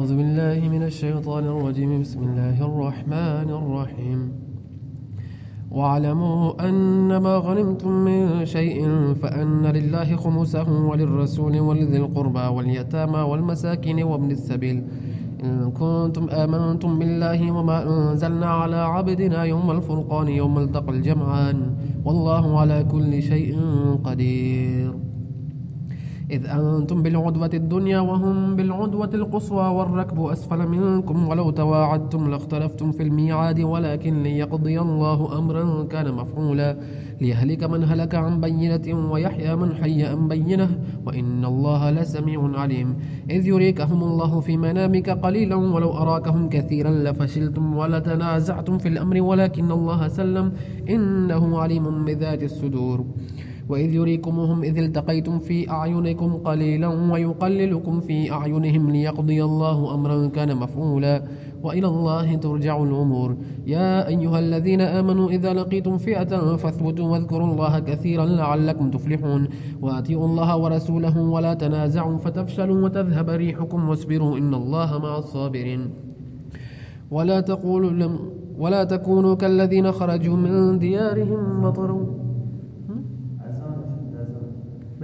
أعوذ بالله من الشيطان الرجيم. بسم الله الرحمن الرحيم. واعلموا أن ما غنمتم من شيء فأن لله خمسه وللرسول ولذي القربى واليتامى والمساكين وابن السبيل. إن كنتم آمنتم بالله وما أنزلنا على عبدنا يوم الفرقان يوم التقى الجمعان. والله على كل شيء قدير. إذ أنتم بالعدوة الدنيا وهم بالعدوة القصوى والركب أسفل منكم ولو تواعدتم لاختلفتم في الميعاد ولكن ليقضي الله أمرا كان مفعولا ليهلك من هلك عن بينة ويحيى من حي عن بينة وإن الله لسميع عليم إذ يريكهم الله في منامك قليلا ولو أراكهم كثيرا لفشلتم ولتنازعتم في الأمر ولكن الله سلم إنه عليم بذات الصدور وإذ يريكمهم إذ التقيتم في أعينكم قليلا ويقللكم في أعينهم ليقضي الله أمرا كان مفعولا وإلى الله ترجع الأمور. يا أيها الذين آمنوا إذا لقيتم فئة فاثبتوا واذكروا الله كثيرا لعلكم تفلحون. وأطيعوا الله ورسوله ولا تنازعوا فتفشلوا وتذهب ريحكم واصبروا إن الله مع الصابرين. ولا تقولوا لم ولا تكونوا كالذين خرجوا من ديارهم بطروا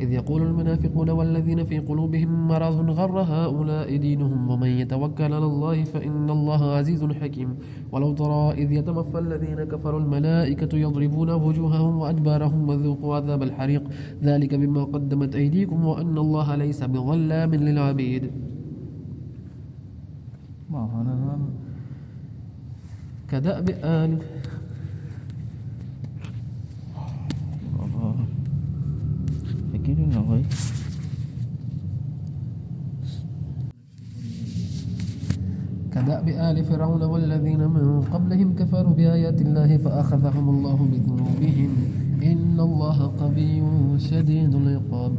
إذ يقول المنافقون والذين في قلوبهم مرض غر هؤلاء دينهم ومن يتوكل على الله فإن الله عزيز حكيم. ولو ترى إذ يتوفى الذين كفروا الملائكة يضربون وجوههم وأدبارهم وذوقوا عذاب الحريق. ذلك بما قدمت أيديكم وأن الله ليس بظلام للعبيد. كدأب آل Ako eh. كدأب آل فرعون والذين من قبلهم كفروا بآيات الله فأخذهم الله بذنوبهم. إن الله قوي شديد العقاب.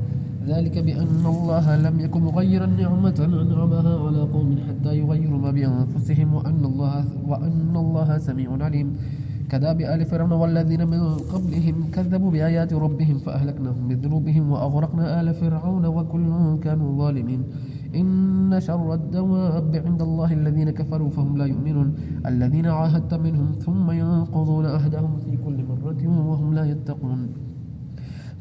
ذلك بأن الله لم يكن مغيرا نعمة أنعمها على قوم حتى يغيروا ما بأنفسهم وأن الله وأن الله سميع عليم. كداب آل فرعون والذين من قبلهم كذبوا بآيات ربهم فأهلكناهم بذنوبهم وأغرقنا آل فرعون وكل كانوا ظالمين. إن شر الدواب عند الله الذين كفروا فهم لا يؤمنون. الذين عاهدت منهم ثم ينقضون عهدهم في كل مرة وهم لا يتقون.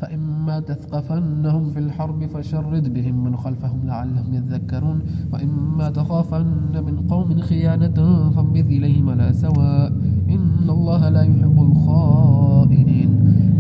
فإما تثقفنهم في الحرب فشرد بهم من خلفهم لعلهم يذكرون. وإما تخافن من قوم خيانة فانبذ إليهم على سواء. إن الله لا يحب الخائنين.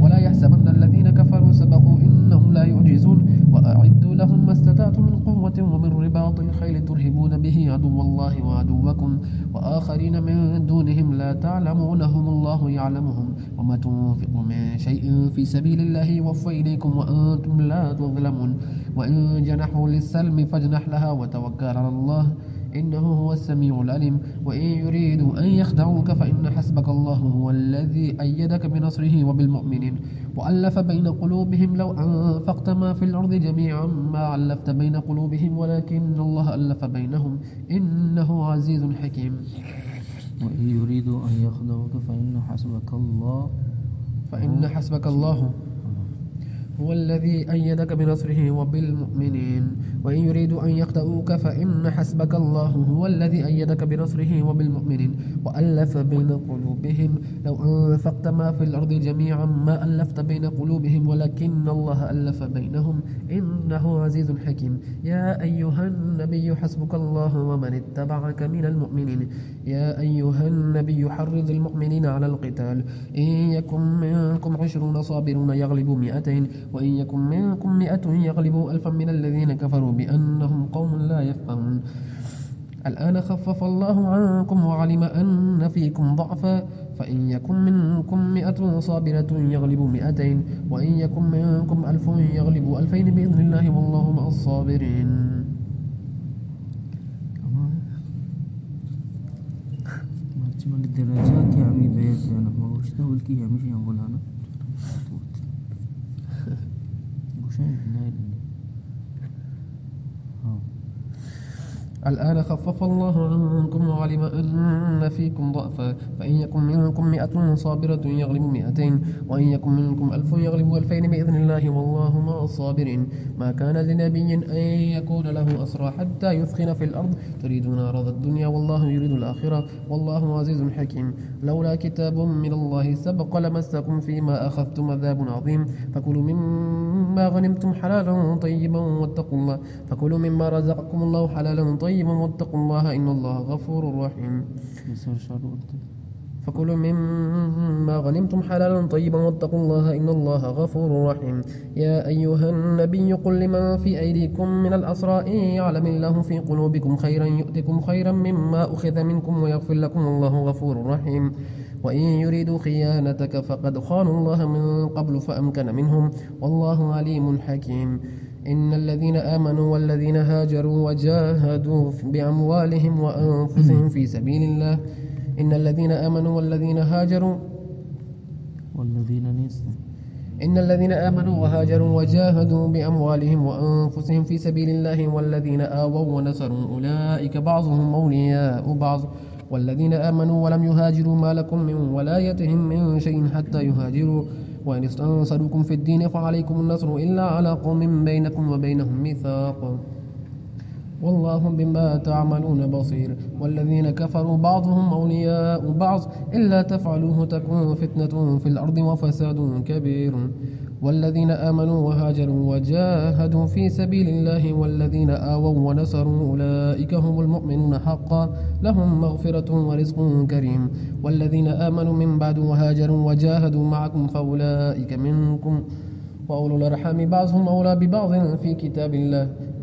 ولا يحسبن الذين كفروا سبقوا إنهم لا يعجزون. وأعدوا لهم ما استطعتم من قوة ومن رباط الخيل ترهبون به عدو الله وعدوكم. وآخرين من دونهم لا تعلمونهم الله يعلمهم. وما تنفقوا من شيء في سبيل الله يوفى إليكم وأنتم لا تظلمون. وإن جنحوا للسلم فاجنح لها وتوكل على الله. إنه هو السميع العليم وإن يريدوا أن يخدعوك فإن حسبك الله هو الذي أيدك بنصره وبالمؤمنين. وألف بين قلوبهم لو أنفقت ما في الأرض جميعا ما علفت بين قلوبهم ولكن الله ألف بينهم إنه عزيز حكيم. وإن يريدوا أن يخدعوك فإن حسبك الله. فإن حسبك الله هو الذي أيدك بنصره وبالمؤمنين. وإن يريدوا أن يخدعوك فإن حسبك الله هو الذي أيدك بنصره وبالمؤمنين وألف بين قلوبهم. لو أنفقت ما في الأرض جميعا ما ألفت بين قلوبهم ولكن الله ألف بينهم. إنه عزيز حكيم. يا أيها النبي حسبك الله ومن اتبعك من المؤمنين. يا أيها النبي حرض المؤمنين على القتال. إن يكن منكم عشرون صابرون يغلبوا مئتين وإن يكن منكم مئة يغلبوا ألفا من الذين كفروا بأنهم قوم لا يفقهون. الآن خفف الله عنكم وعلم أن فيكم ضعفا. فإن يكن منكم مئة صابرة يغلب مئتين وإن يكن منكم ألف يغلب ألفين بإذن الله والله مع الصابرين. cuma di derajat kami bayar anak mau sudah ulki kami sih yang bolana Bukan, nah ini. الآن خفف الله عنكم وعلم أن فيكم ضعفا. فإن يكن منكم مئة صابرة يغلب مئتين وإن يكن منكم ألف يغلب ألفين بإذن الله والله مع الصابرين. ما كان لنبي أن يكون له أسرى حتى يثخن في الأرض. تريدون عرض الدنيا والله يريد الآخرة. والله عزيز حكيم. لولا كتاب من الله سبق لمسكم فيما أخذتم عذاب عظيم. فكلوا مما غنمتم حلالا طيبا واتقوا الله. فكلوا مما رزقكم الله حلالا طيبا طيبا واتقوا الله إن الله غفور رحيم. فكلوا مما غنمتم حلالا طيبا واتقوا الله إن الله غفور رحيم. يا أيها النبي قل لمن في أيديكم من الأسرى إن يعلم الله في قلوبكم خيرا يؤتكم خيرا مما أخذ منكم ويغفر لكم الله غفور رحيم. وإن يريدوا خيانتك فقد خانوا الله من قبل فأمكن منهم والله عليم حكيم. إن الذين آمنوا والذين هاجروا وجاهدوا بأموالهم وأنفسهم في سبيل الله. إن الذين آمنوا والذين هاجروا والذين نسوا. إن الذين آمنوا وهاجروا وجاهدوا بأموالهم وأنفسهم في سبيل الله والذين آووا ونصروا أولئك بعضهم أولياء بعض. والذين آمنوا ولم يهاجروا ما لكم من ولايتهم من شيء حتى يهاجروا. وإن استنصروكم في الدين فعليكم النصر إلا على قوم بينكم وبينهم ميثاق. والله بما تعملون بصير والذين كفروا بعضهم أولياء بعض إلا تفعلوه تكون فتنة في الأرض وفساد كبير والذين آمنوا وهاجروا وجاهدوا في سبيل الله والذين آووا ونصروا أولئك هم المؤمنون حقا لهم مغفرة ورزق كريم والذين آمنوا من بعد وهاجروا وجاهدوا معكم فأولئك منكم وأولو الأرحام بعضهم أولى ببعض في كتاب الله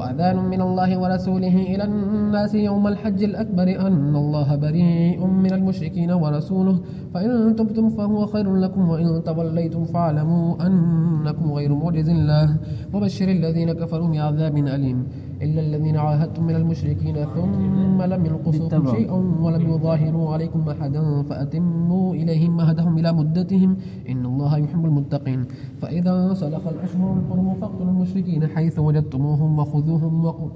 وأذان من الله ورسوله إلى الناس يوم الحج الأكبر أن الله بريء من المشركين ورسوله. فإن تبتم فهو خير لكم وإن توليتم فاعلموا أنكم غير معجز الله. وبشر الذين كفروا بعذاب أليم. إلا الذين عاهدتم من المشركين ثم لم ينقصوكم. شيئا ولم يظاهروا عليكم أحدا فأتموا إليهم مهدهم إلى مدتهم. إن الله يحب المتقين. فإذا سلخ الأشهر الحرم فاقتلوا المشركين حيث وجدتموهم وخذوهم وق...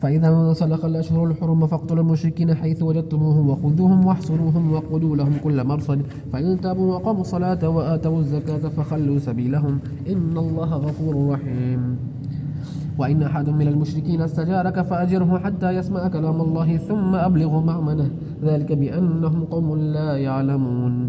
فإذا انسلخ الأشهر الحرم فاقتلوا المشركين حيث وجدتموهم وخذوهم واحصروهم وقولوا لهم كل مرصد. فإن تابوا وقاموا الصلاة وآتوا الزكاة فخلوا سبيلهم. إن الله غفور رحيم. وإن أحد من المشركين استجارك فأجره حتى يسمع كلام الله ثم أبلغه مأمنه. ذلك بأنهم قوم لا يعلمون.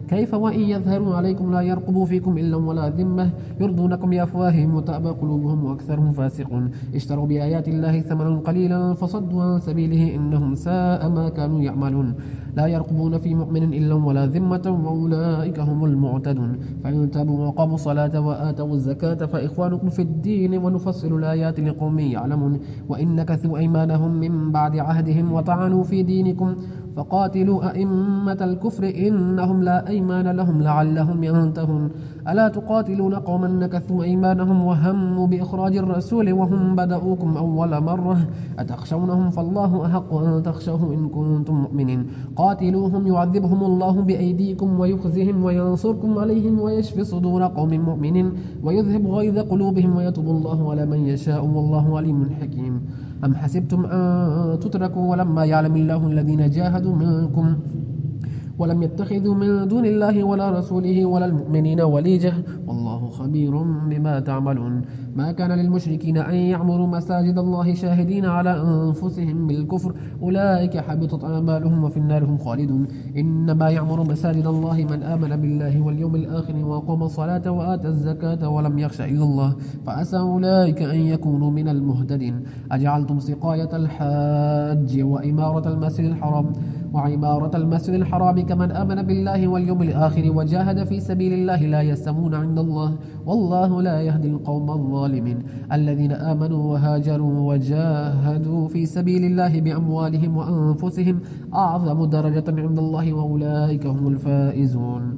كيف وإن يظهروا عليكم لا يرقبوا فيكم إلا ولا ذمة يرضونكم بأفواههم وتأبى قلوبهم وأكثرهم فاسقون. اشتروا بآيات الله ثمنا قليلا فصدوا عن سبيله إنهم ساء ما كانوا يعملون. لا يرقبون في مؤمن إلا ولا ذمة وأولئك هم المعتدون. فإن تابوا وقاموا الصلاة وآتوا الزكاة فإخوانكم في الدين ونفصل الآيات لقوم يعلمون. وإن نكثوا أيمانهم من بعد عهدهم وطعنوا في دينكم فقاتلوا أئمة الكفر إنهم لا أيمان لهم لعلهم ينتهون. ألا تقاتلون قوما نكثوا أيمانهم وهموا بإخراج الرسول وهم بدأوكم أول مرة؟ أتخشونهم فالله أحق أن تخشوه إن كنتم مؤمنين. قاتلوهم يعذبهم الله بأيديكم ويخزهم وينصركم عليهم ويشفي صدور قوم مؤمنين ويذهب غيظ قلوبهم ويتوب الله على من يشاء والله عليم حكيم. أم حسبتم أن تتركوا ولما يعلم الله الذين جاهدوا منكم ولم يتخذوا من دون الله ولا رسوله ولا المؤمنين وليجة. والله خبير بما تعملون. ما كان للمشركين أن يعمروا مساجد الله شاهدين على أنفسهم بالكفر. أولئك حبطت أعمالهم وفي النار هم خالدون. إنما يعمر مساجد الله من آمن بالله واليوم الآخر وقام الصلاة وآتى الزكاة ولم يخش إلا الله. فعسى أولئك أن يكونوا من المهتدين. أجعلتم سقاية الحاج وإمارة المسجد الحرام. وعمارة المسجد الحرام كمن آمن بالله واليوم الآخر وجاهد في سبيل الله لا يسمون عند الله والله لا يهدي القوم الظالمين. الذين آمنوا وهاجروا وجاهدوا في سبيل الله بأموالهم وأنفسهم أعظم درجة عند الله وأولئك هم الفائزون.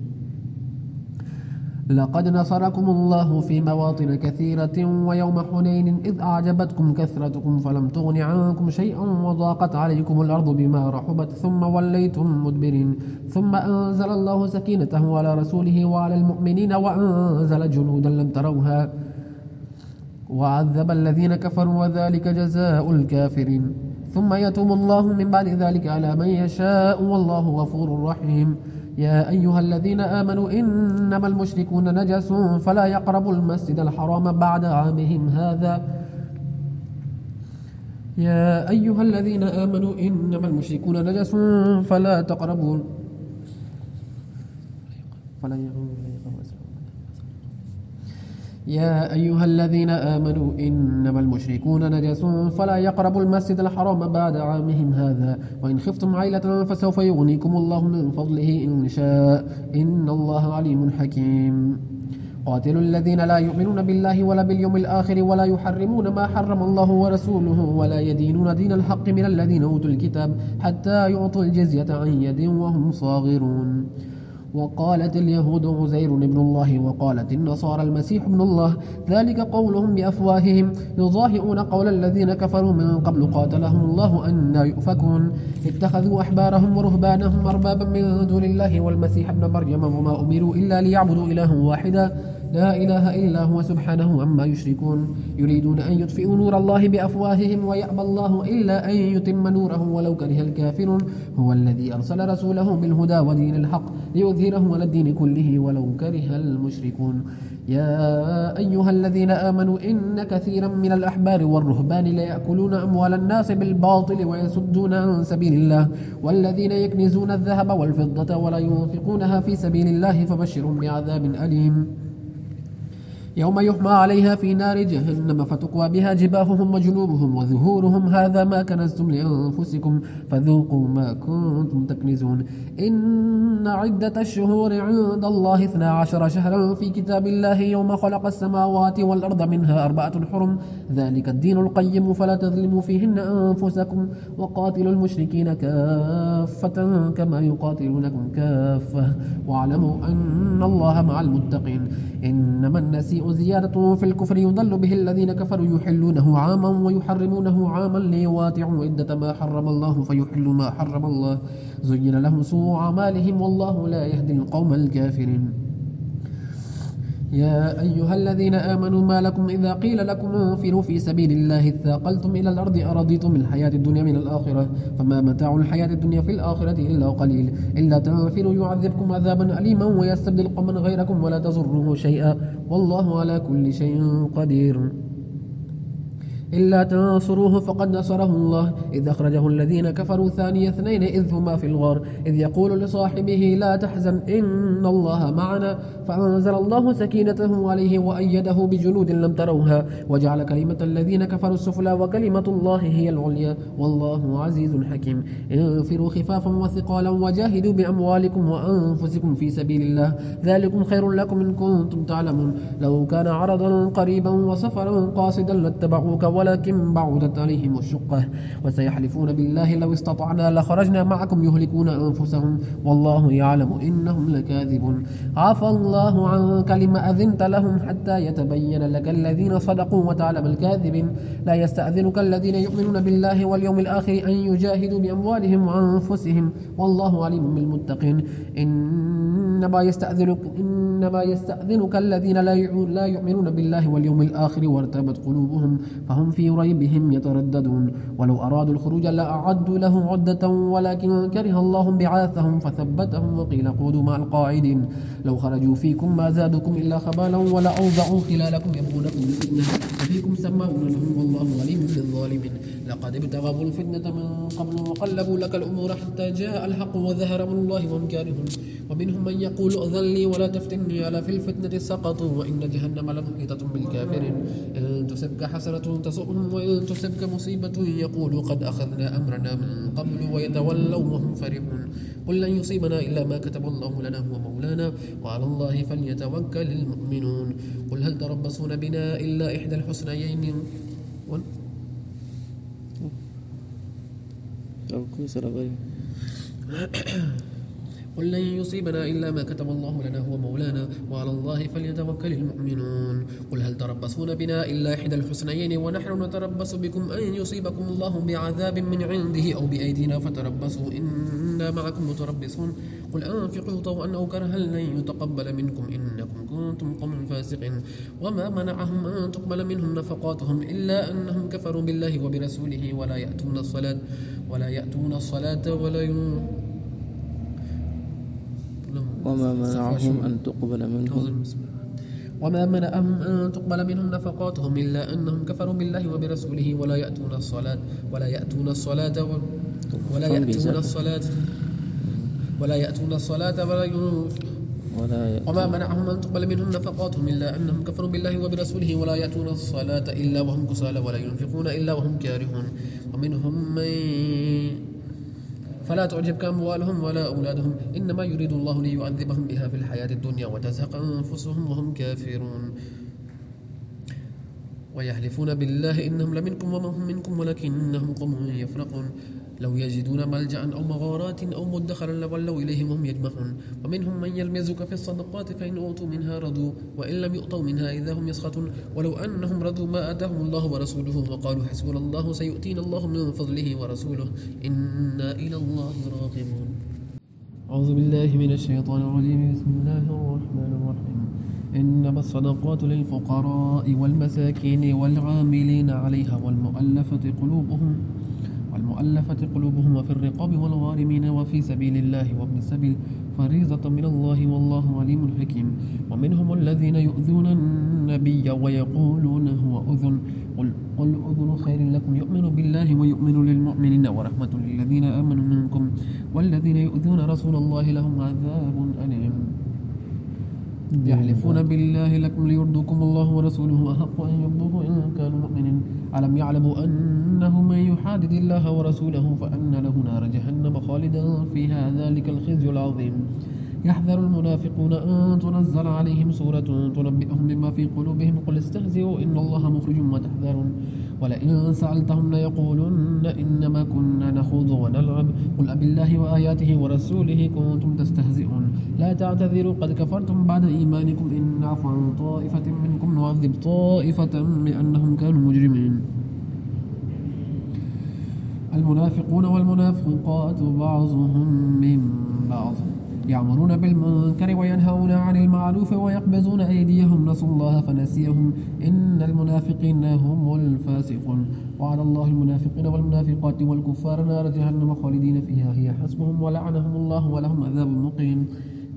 لقد نصركم الله في مواطن كثيرة ويوم حنين إذ أعجبتكم كثرتكم فلم تغن عنكم شيئا وضاقت عليكم الأرض بما رحبت ثم وليتم مدبرين ثم أنزل الله سكينته على رسوله وعلى المؤمنين وأنزل جنودا لم تروها وعذب الذين كفروا وذلك جزاء الكافرين ثم يتوب الله من بعد ذلك على من يشاء والله غفور رحيم يا أيها الذين آمنوا إنما المشركون نجس فلا يقربوا المسجد الحرام بعد عامهم هذا. يا أيها الذين آمنوا إنما المشركون نجس فلا تقربوا فلا يا أيها الذين آمنوا إنما المشركون نجس فلا يقربوا المسجد الحرام بعد عامهم هذا. وإن خفتم عيلة فسوف يغنيكم الله من فضله إن شاء. إن الله عليم حكيم. قاتلوا الذين لا يؤمنون بالله ولا باليوم الآخر ولا يحرمون ما حرم الله ورسوله ولا يدينون دين الحق من الذين أوتوا الكتاب حتى يعطوا الجزية عن يد وهم صاغرون. وقالت اليهود عزير ابن الله وقالت النصارى المسيح ابن الله. ذلك قولهم بأفواههم. يضاهئون قول الذين كفروا من قبل. قاتلهم الله أن يؤفكون. اتخذوا أحبارهم ورهبانهم أربابا من دون الله والمسيح ابن مريم وما أمروا إلا ليعبدوا إلها واحدا. لا إله إلا هو سبحانه عما يشركون يريدون أن يطفئوا نور الله بأفواههم ويأبى الله إلا أن يتم نوره ولو كره الكافرون. هو الذي أرسل رسوله بالهدى ودين الحق ليظهره على الدين كله ولو كره المشركون. يا أيها الذين آمنوا إن كثيرا من الأحبار والرهبان ليأكلون أموال الناس بالباطل ويسدون عن سبيل الله. والذين يكنزون الذهب والفضة ولا ينفقونها في سبيل الله فبشرهم بعذاب أليم. يوم يحمى عليها في نار جهنم فتقوى بها جباههم وجنوبهم وظهورهم. هذا ما كنزتم لأنفسكم. فذوقوا ما كنتم تكنزون. إن عدة الشهور عند الله اثنا عشر شهرا في كتاب الله يوم خلق السماوات والأرض منها أربعة حرم. ذلك الدين القيم. فلا تظلموا فيهن أنفسكم وقاتلوا المشركين كافة كما يقاتلونكم كافة. واعلموا أن الله مع المتقين. إنما النسيء زيادة في الكفر يضل به الذين كفروا يحلونه عاما ويحرمونه عاما ليواتعوا عدة ما حرم الله فيحلوا ما حرم الله. زين لهم سوء أعمالهم والله لا يهدي القوم الكافرين. يا أيها الذين آمنوا ما لكم إذا قيل لكم انفروا في سبيل الله اثاقلتم إلى الأرض أرضيتم الحياة الدنيا من الآخرة فما متاع الحياة الدنيا في الآخرة إلا قليل إلا تنفروا يعذبكم عذابا أليما ويستبدل قوما غيركم ولا تضروه شيئا والله على كل شيء قدير إلا تنصروه فقد نصره الله. إذ أخرجه الذين كفروا ثاني اثنين إذ هما في الغار. إذ يقول لصاحبه لا تحزن إن الله معنا. فأنزل الله سكينته عليه وأيده بجنود لم تروها. وجعل كلمة الذين كفروا السفلى وكلمة الله هي العليا. والله عزيز حكيم. انفروا خفافا وثقالا وجاهدوا بأموالكم وأنفسكم في سبيل الله. ذلكم خير لكم إن كنتم تعلمون. لو كان عرضا قريبا وسفرا قاصدا لاتبعوك ولكن بعدت عليهم الشقة وسيحلفون بالله لو استطعنا لخرجنا معكم يهلكون أنفسهم. والله يعلم إنهم لكاذبون. عفى الله عنك لما أذنت لهم حتى يتبين لك الذين صدقوا وتعلم الكاذبين. لا يستأذنك الذين يؤمنون بالله واليوم الآخر أن يجاهدوا بأموالهم وأنفسهم. والله عليم بالمتقين. إنما يستأذنك إنما يستأذنك الذين لا يؤمنون بالله واليوم الآخر وارتبت قلوبهم فهم في ريبهم يترددون. ولو أرادوا الخروج لأعدوا له عدة ولكن كره الله بعاثهم فثبتهم وقيل قودوا مع القاعدين. لو خرجوا فيكم ما زادكم إلا خبالا ولا أوضعوا خلالكم يبغونكم الفتنة. وفيكم سماؤون لهم والله عليم بالظالمين لقد ابتغوا الفتنة من قبل وقلبوا لك الأمور حتى جاء الحق وظهر من الله وهم كارهون. ومنهم من يقول أذن لي ولا تفتني على في الفتنة سقطوا وإن جهنم لمحيطة بالكافرين. إن تسبك حسنة تسؤهم وإن تسبك مصيبة يقولوا قد أخذنا أمرنا من قبل ويتولوا وهم فرحون. قل لن يصيبنا إلا ما كتب الله لنا هو مولانا. وعلى الله فليتوكل المؤمنون. قل هل تربصون بنا إلا إحدى الحسنيين. أو كسر قل لن يصيبنا إلا ما كتب الله لنا هو مولانا وعلى الله فليتوكل المؤمنون. قل هل تربصون بنا إلا إحدى الحسنيين ونحن نتربص بكم أن يصيبكم الله بعذاب من عنده أو بأيدينا فتربصوا. إنا معكم متربصون. قل أنفقوا طوعا أو كرها لن يتقبل منكم إنكم كنتم قوم فاسقين وما منعهم أن تقبل منهم نفقاتهم إلا أنهم كفروا بالله وبرسوله ولا يأتون الصلاة ولا يأتون الصلاة ولا ينفقون وما منعهم أن تقبل منهم. وما منعهم أن تقبل منهم نفقاتهم إلا أنهم كفروا بالله وبرسوله ولا يأتون الصلاة ولا يأتون الصلاة ولا يأتون الصلاة ولا يأتون الصلاة ولا ولا وما منعهم أن تقبل منهم نفقاتهم إلا أنهم كفروا بالله وبرسوله ولا يأتون الصلاة إلا وهم كسالى ولا ينفقون إلا وهم كارهون. ومنهم من فلا تعجبك أموالهم ولا أولادهم. إنما يريد الله ليعذبهم بها في الحياة الدنيا وتزهق أنفسهم وهم كافرون. ويحلفون بالله إنهم لمنكم وما هم منكم ولكنهم قوم يفرقون. لو يجدون ملجأ أو مغارات أو مدخلا لولوا إليهم هم يجمعون. ومنهم من يلمزك في الصدقات فإن أوتوا منها رضوا وإن لم يؤتوا منها إذا هم يسخطون. ولو أنهم رضوا ما آتاهم الله ورسوله وقالوا حسبنا الله سيؤتينا الله من فضله ورسوله. إنا إلى الله راغبون. أعوذ بالله من الشيطان الرجيم. بسم الله الرحمن الرحيم. إنما الصدقات للفقراء والمساكين والعاملين عليها والمؤلفة قلوبهم. والمؤلفة قلوبهم وفي الرقاب والغارمين وفي سبيل الله وابن السبيل فريضة من الله والله عليم حكيم. ومنهم الذين يؤذون النبي ويقولون هو أذن. قل أذن خير لكم. يؤمن بالله ويؤمن للمؤمنين ورحمة للذين آمنوا منكم. والذين يؤذون رسول الله لهم عذاب أليم. يحلفون بالله لكم ليرضوكم الله ورسوله أحق أن يرضوه إن كانوا مؤمنين. ألم يعلموا أنه من يحادد الله ورسوله فأن له نار جهنم خالدا فيها ذلك الخزي العظيم. يحذر المنافقون أن تنزل عليهم سورة تنبئهم بما في قلوبهم قل استهزئوا إن الله مخرج ما تحذرون ولئن سألتهم ليقولن إنما كنا نخوض ونلعب. قل أب الله وآياته ورسوله كنتم تستهزئون. لا تعتذروا قد كفرتم بعد إيمانكم. إن نعفو عن طائفة منكم نعذب طائفة بأنهم كانوا مجرمين. المنافقون والمنافقات بعضهم من بعض. يعمرون بالمنكر وينهون عن المعروف ويقبضون أيديهم. نسوا الله فنسيهم. إن المنافقين هم الفاسقون. وعلى الله المنافقين والمنافقات والكفار نار جهنم خالدين فيها. هي حسبهم ولعنهم الله ولهم عذاب مقيم.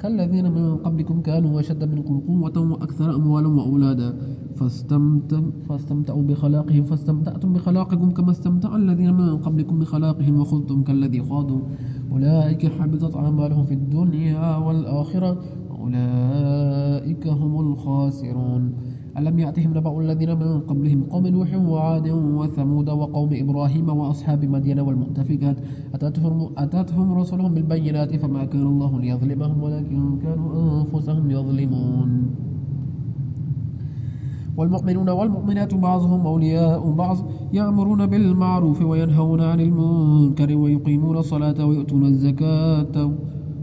كالذين من قبلكم كانوا أشد منكم قوة وأكثر أموالا وأولادا. فاستمتع فاستمتعوا بخلاقهم. فاستمتعتم بخلاقكم كما استمتع الذين من قبلكم بخلاقهم وخذتم كالذي خاضوا. أولئك حبطت أعمالهم في الدنيا والآخرة أولئك هم الخاسرون. ألم يأتهم نبأ الذين من قبلهم قوم نوح وعاد وثمود وقوم إبراهيم وأصحاب مدين والمؤتفكات؟ أتتهم, أتتهم رسلهم بالبينات فما كان الله ليظلمهم ولكن كانوا أنفسهم يظلمون. والمؤمنون والمؤمنات بعضهم أولياء بعض يأمرون بالمعروف وينهون عن المنكر ويقيمون الصلاة ويؤتون الزكاة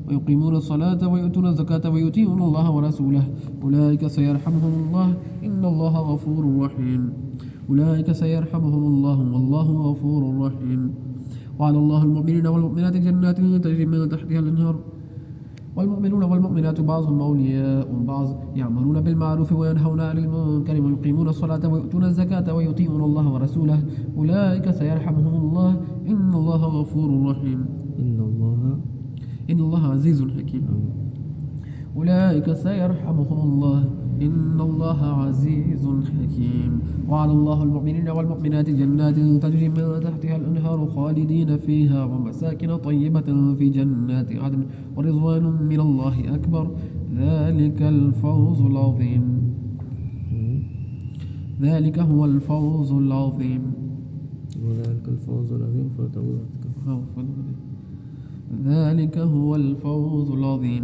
ويقيمون الصلاة ويؤتون الزكاة ويطيعون الله ورسوله. أولئك سيرحمهم الله. إن الله غفور رحيم. أولئك سيرحمهم الله. والله غفور رحيم. وعلى الله المؤمنين والمؤمنات جنات تجري من تحتها الأنهار. والمؤمنون والمؤمنات بعضهم أولياء بعض يعملون بالمعروف وينهون عن المنكر ويقيمون الصلاة ويؤتون الزكاة ويطيعون الله ورسوله. أولئك سيرحمهم الله. إن الله غفور رحيم. إن الله إن الله عزيز حكيم. أولئك سيرحمهم الله. إن الله عزيز حكيم. وعلى الله المؤمنين والمؤمنات جنات تجري من تحتها الأنهار خالدين فيها ومساكن طيبة في جنات عدن ورضوان من الله أكبر. ذلك الفوز العظيم. ذلك هو الفوز العظيم. وذلك الفوز العظيم. فتولتك ذلك هو الفوز العظيم.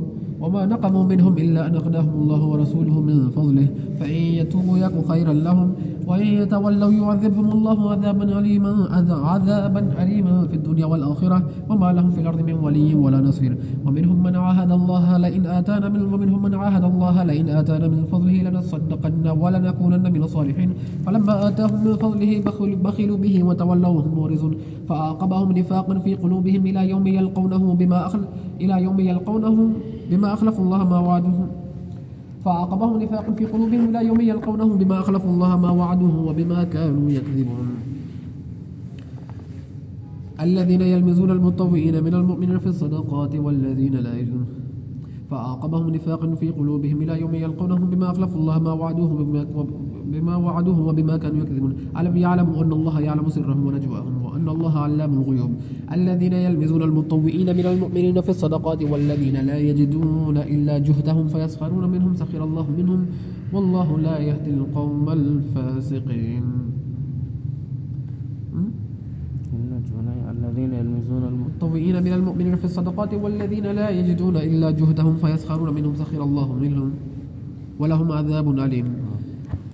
وما نقموا منهم إلا أن أغناهم الله ورسوله من فضله. فإن يتوبوا يك خيرا لهم وإن يتولوا يعذبهم الله عذابا أليما عذابا أليما في الدنيا والآخرة. وما لهم في الأرض من ولي ولا نصير. ومنهم من عاهد الله لئن آتانا من ومنهم من عاهد الله لئن آتانا من فضله لنصدقن ولنكونن من الصالحين. فلما آتاهم من فضله بخلوا به وتولوا وهم مورزون. فأعقبهم نفاقا في قلوبهم إلى يوم يلقونه بما أخل إلى يوم يلقونه بما أخلفوا الله ما وعدهم فعاقبهم نفاق في قلوبهم إلى يوم يلقونه بما أخلفوا الله ما وعدوه وبما كانوا يكذبون. الذين يلمزون المطوئين من المؤمنين في الصدقات والذين لا يجدون. فعاقبهم نفاقا في قلوبهم إلى يوم يلقونه بما أخلفوا الله ما وعدوه بما وعدوه وبما كانوا يكذبون. ألم يعلموا أن الله يعلم سرهم ونجواهم وأن الله علام الغيوب؟ الذين يلمزون المطوئين من المؤمنين في الصدقات والذين لا يجدون إلا جهدهم فيسخرون منهم. سخر الله منهم. والله لا يهدي القوم الفاسقين. الذين يلمزون المطوئين من المؤمنين في الصدقات والذين لا يجدون إلا جهدهم فيسخرون منهم. سخر الله منهم. ولهم عذاب أليم.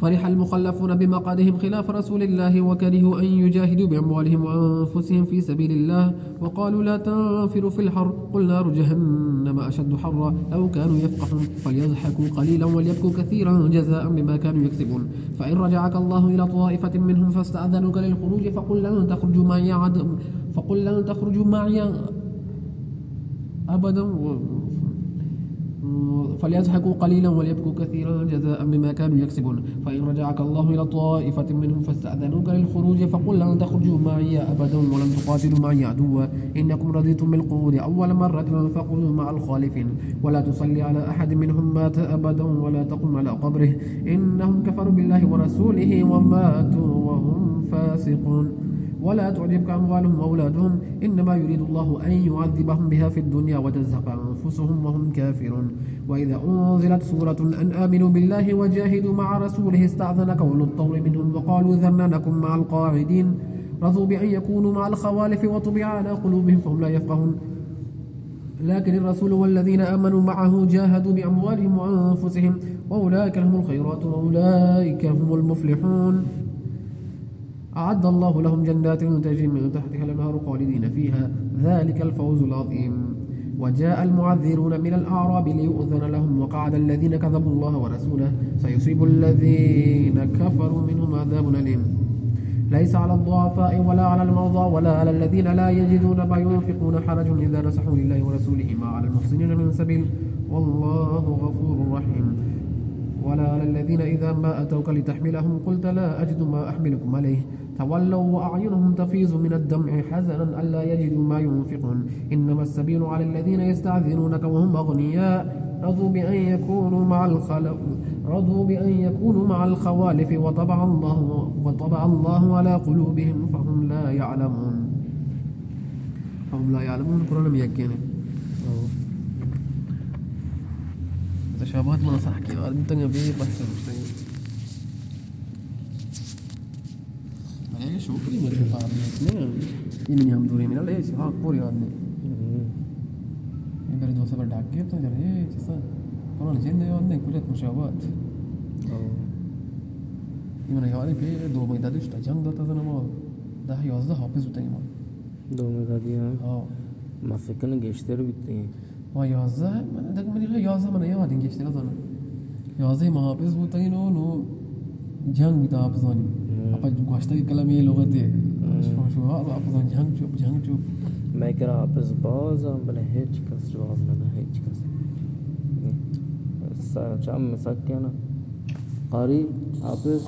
فرح المخلفون بمقعدهم خلاف رسول الله وكرهوا أن يجاهدوا بأموالهم وأنفسهم في سبيل الله وقالوا لا تنفروا في الحر قل نار جهنم أشد حرا لو كانوا يفقهون فليضحكوا قليلا وليبكوا كثيرا جزاء بما كانوا يكسبون فإن رجعك الله إلى طائفة منهم فاستأذنوك للخروج فقل لن تخرجوا معي فقل لن تخرجوا معي أبدا فليضحكوا قليلا وليبكوا كثيرا جزاء بما كانوا يكسبون. فإن رجعك الله إلى طائفة منهم فاستأذنوك للخروج فقل لن تخرجوا معي أبدا ولن تقاتلوا معي عدوا. إنكم رضيتم بالقعود أول مرة فقولوا مع الخالفين. ولا تصلي على أحد منهم مات أبدا ولا تقم على قبره. إنهم كفروا بالله ورسوله وماتوا وهم فاسقون. ولا تعجبك أموالهم وأولادهم إنما يريد الله أن يعذبهم بها في الدنيا وتزهق أنفسهم وهم كافرون. وإذا أنزلت سورة أن آمنوا بالله وجاهدوا مع رسوله استأذنك أولو الطول منهم وقالوا ذرنا مع القاعدين. رضوا بأن يكونوا مع الخوالف وطبع على قلوبهم فهم لا يفقهون. لكن الرسول والذين آمنوا معه جاهدوا بأموالهم وأنفسهم وأولئك لهم الخيرات وأولئك هم المفلحون. أعد الله لهم جنات تجري من تحتها الأنهار خالدين فيها. ذلك الفوز العظيم. وجاء المعذرون من الأعراب ليؤذن لهم وقعد الذين كذبوا الله ورسوله. سيصيب الذين كفروا منهم عذاب أليم. ليس على الضعفاء ولا على المرضى ولا على الذين لا يجدون ما ينفقون حرج إذا نصحوا لله ورسوله ما على المحسنين من سبيل. والله غفور رحيم. ولا على الذين إذا ما أتوك لتحملهم قلت لا أجد ما أحملكم عليه. تولوا وأعينهم تفيض من الدمع حزنا ألا يجدوا ما ينفقون. إنما السبيل على الذين يستعذنونك وهم أغنياء. رضوا بأن يكونوا مع الخلق رضوا بأن يكونوا مع الخوالف وطبع الله وطبع الله على قلوبهم فهم لا يعلمون. فهم لا يعلمون. قرآن ميكين تشابهات ما صح كي أنت نبي بس. شو كلمة العربية إني هم دوري من الله ها كوري هذا मेरे दोस्त पर डाक के तो जरे जैसा उन्होंने जिंदे और नहीं कुछ مشابهات من يعني في دو ميداد اشتا جنگ داتا زنا ما ده يازده حافظ بتاعي ما دو ميدادی ها اه ما فکر کنم گشتر بیتی ما يازده ده من يلا يازده من يوم دين جشتي زنا يازده ما حافظ بتاعي نو نو جنگ بتا حافظاني apa gosta que كلامي لغتي شو شو هذا حافظان جنگ چوب جنگ چوب ما كرا حافظ بازم بلا هیچ کس جواز نده هیچ کس چم مسکینا قاری حافظ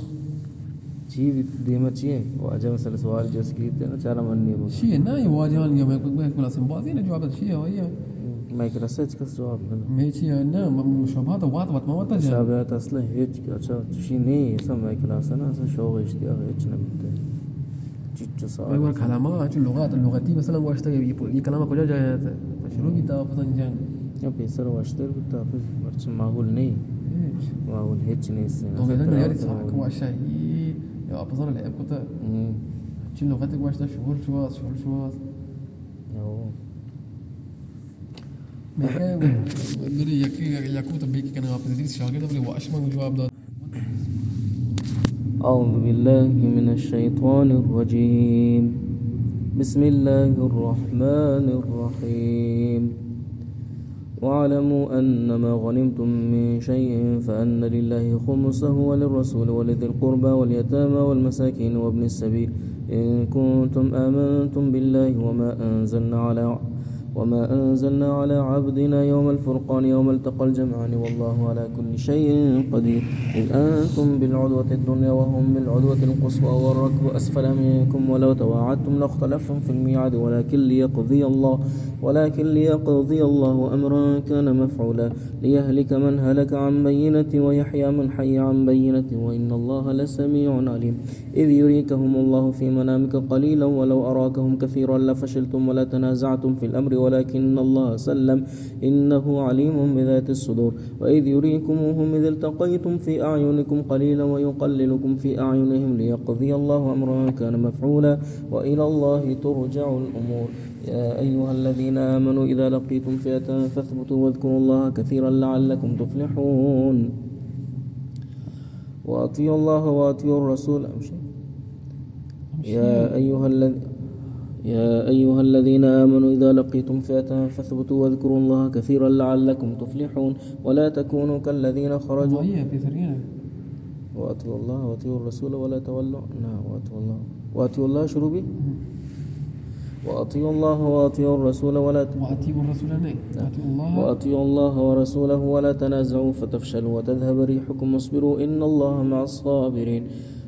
چی دیمه چیه واجه مثلا سوال جس کیتے نا چارا منی بو شيء ناي واجهان يا ما يكون كل سمبازين جواب شيء وهي ما يكرا سچ کس جواب نه ماشي نا مشابهات وات ما وات جا شابهات أصلا هیچ اچھا چی نہیں ایسا ما يكرا سنا أصلا شوق اشتیاق هیچ نمیته چیچو ما يقول سوال كلامات اللغات اللغتي مثلا واشتا يي كلام كجا جاي مشروع كتاب مثلا جان یا پیسر واشتر بود حافظ مرچ معقول إيش معقول هیچ نیست تو بدنا يا ريت صح واشا يا ابصر لعب كنت شي لغتك واشتا شهور شواز شهور شواز أعوذ بالله من الشيطان الرجيم. بسم الله الرحمن الرحيم. واعلموا أن ما غنمتم من شيء فأن لله خمسه وللرسول ولذي القربى واليتامى والمساكين وابن السبيل. إن كنتم آمنتم بالله وما أنزلنا على وما أنزلنا على عبدنا يوم الفرقان يوم التقى الجمعان والله على كل شيء قدير إذ أنتم بالعدوة الدنيا وهم بالعدوة القصوى والركب أسفل منكم ولو تواعدتم لاختلفتم في الميعاد ولكن ليقضي الله ولكن ليقضي الله أمرا كان مفعولا ليهلك من هلك عن بينة ويحيى من حي عن بينة وإن الله لسميع عليم إذ يريكهم الله في منامك قليلا ولو أراكهم كثيرا لفشلتم ولا تنازعتم في الأمر ولكن الله سلم إنه عليم بذات الصدور. وإذ يريكموهم إذ التقيتم في أعينكم قليلا ويقللكم في أعينهم ليقضي الله أمرا كان مفعولا وإلى الله ترجع الأمور. يا أيها الذين آمنوا إذا لقيتم فئة فاثبتوا واذكروا الله كثيرا لعلكم تفلحون. وأطيعوا الله وأطيعوا الرسول. يا أيها الذين يا أيها الذين آمنوا إذا لقيتم فئة فاثبتوا واذكروا الله كثيرا لعلكم تفلحون ولا تكونوا كالذين خرجوا وأطيعوا الله وأطيعوا الرسول ولا تولوا نعم وأطيعوا الله وأطيعوا الله شروبي وأطيعوا الله وأطيعوا الرسول ولا ت... وأتيبوا الرسول نعم الله. وأطيعوا الله ورسوله ولا تنازعوا فتفشلوا وتذهب ريحكم واصبروا إن الله مع الصابرين.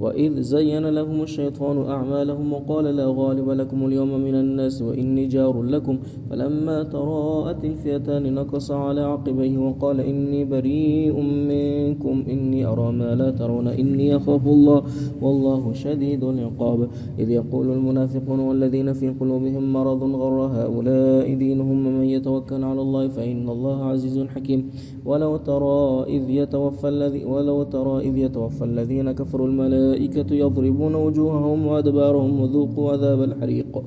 وإذ زين لهم الشيطان أعمالهم وقال لا غالب لكم اليوم من الناس وإني جار لكم فلما تراءت الفئتان نكص على عقبيه وقال إني بريء منكم إني أرى ما لا ترون إني أخاف الله والله شديد العقاب إذ يقول المنافقون والذين في قلوبهم مرض غر هؤلاء دينهم ومن يتوكل على الله فإن الله عزيز حكيم ولو ترى إذ يتوفى الذي ولو ترى إذ يتوفى الذين كفروا الملائكة الملائكة يضربون وجوههم وأدبارهم وذوقوا عذاب الحريق.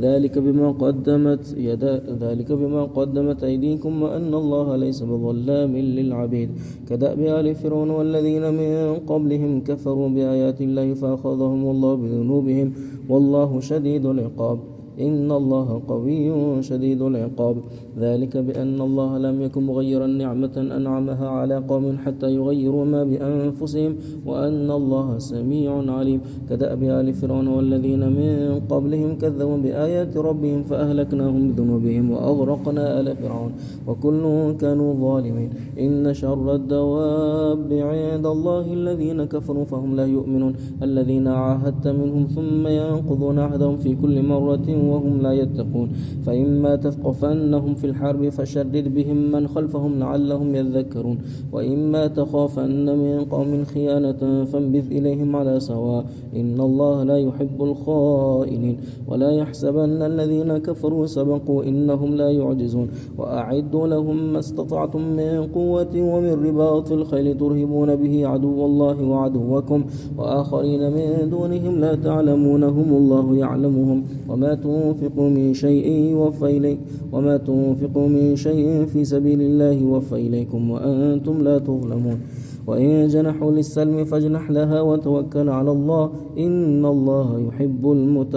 ذلك بما قدمت يدا ذلك بما قدمت أيديكم وأن الله ليس بظلام للعبيد. كدأب آل فرعون والذين من قبلهم كفروا بآيات الله فأخذهم الله بذنوبهم. والله شديد العقاب. إن الله قوي شديد العقاب. ذلك بأن الله لم يكن مغيرا نعمة أنعمها على قوم حتى يغيروا ما بأنفسهم وأن الله سميع عليم. كدأب آل فرعون والذين من قبلهم كذبوا بآيات ربهم فأهلكناهم بذنوبهم وأغرقنا آل فرعون. وكل كانوا ظالمين. إن شر الدواب عند الله الذين كفروا فهم لا يؤمنون. الذين عاهدت منهم ثم ينقضون عهدهم في كل مرة وهم لا يتقون. فإما تثقفنهم في الحرب فشرد بهم من خلفهم لعلهم يذكرون. وإما تخافن من قوم خيانة فانبذ إليهم على سواء. إن الله لا يحب الخائنين. ولا يحسبن الذين كفروا سبقوا إنهم لا يعجزون. وأعدوا لهم ما استطعتم من قوة ومن رباط الخيل ترهبون به عدو الله وعدوكم. وآخرين من دونهم لا تعلمونهم. الله يعلمهم. وما تنفقوا من شيء يوفى إليك وما تنفقوا من شيء في سبيل الله يوفى إليكم وأنتم لا تظلمون. وإن جنحوا للسلم فاجنح لها وتوكل على الله إن الله يحب المت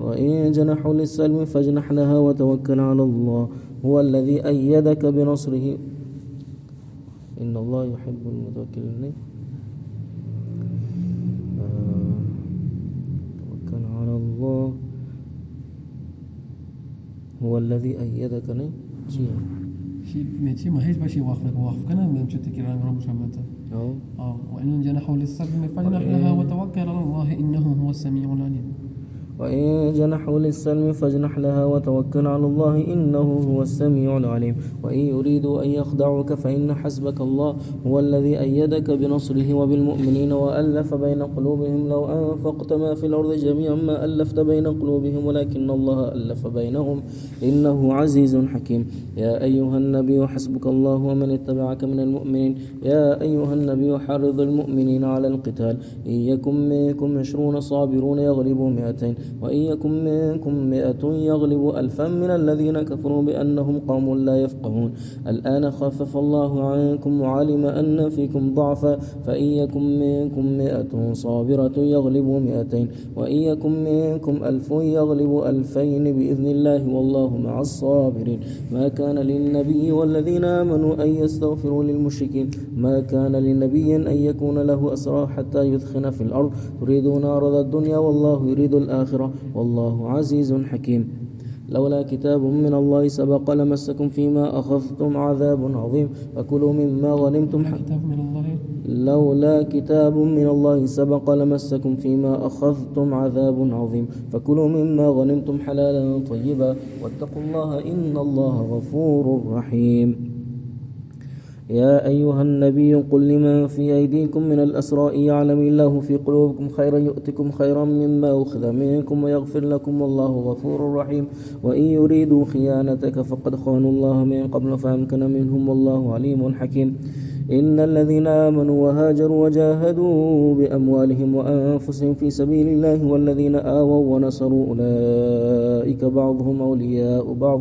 وإن جنحوا للسلم فاجنح لها وتوكل على الله هو الذي أيدك بنصره. إن الله يحب المتوكلين. آه، توكل على الله. هو الذي أيدك نه شي ماشي ما هيش باشي واقفك واقف كان من شو تكير عن رب شمته آه وإن جنحوا للسلم فاجنح لها وتوكل على الله إنه هو السميع العليم وإن جنحوا للسلم فاجنح لها وتوكل على الله إنه هو السميع العليم. وإن يريدوا أن يخدعوك فإن حسبك الله هو الذي أيدك بنصره وبالمؤمنين وألف بين قلوبهم. لو أنفقت ما في الأرض جميعا ما ألفت بين قلوبهم ولكن الله ألف بينهم. إنه عزيز حكيم. يا أيها النبي حسبك الله ومن اتبعك من المؤمنين. يا أيها النبي حرض المؤمنين على القتال. إن يكن منكم عشرون صابرون يغلبوا مئتين. وإن يكن منكم مئة يغلب ألفا من الذين كفروا بأنهم قوم لا يفقهون. الآن خفف الله عنكم وعلم أن فيكم ضعفا. فإن يكن منكم مئة صابرة يغلب مئتين. وإن يكن منكم ألف يغلب ألفين بإذن الله والله مع الصابرين. ما كان للنبي والذين آمنوا أن يستغفروا للمشركين. ما كان للنبي أن يكون له أسرى حتى يدخن في الأرض. تريدون عرض الدنيا والله يريد الآخرة. الآخرة والله عزيز حكيم. لولا كتاب من الله سبق لمسكم فيما أخذتم عذاب عظيم. فكلوا مما غنمتم كتاب من الله. لولا كتاب من الله سبق لمسكم فيما أخذتم عذاب عظيم. فكلوا مما غنمتم حلالا طيبا. واتقوا الله إن الله غفور رحيم. يا أيها النبي قل لمن في أيديكم من الأسراء يعلم الله في قلوبكم خيرا يؤتكم خيرا مما أخذ منكم ويغفر لكم والله غفور رحيم. وإن يريدوا خيانتك فقد خانوا الله من قبل فأمكن منهم والله عليم حكيم. إن الذين آمنوا وهاجروا وجاهدوا بأموالهم وأنفسهم في سبيل الله والذين آووا ونصروا أولئك بعضهم أولياء بعض.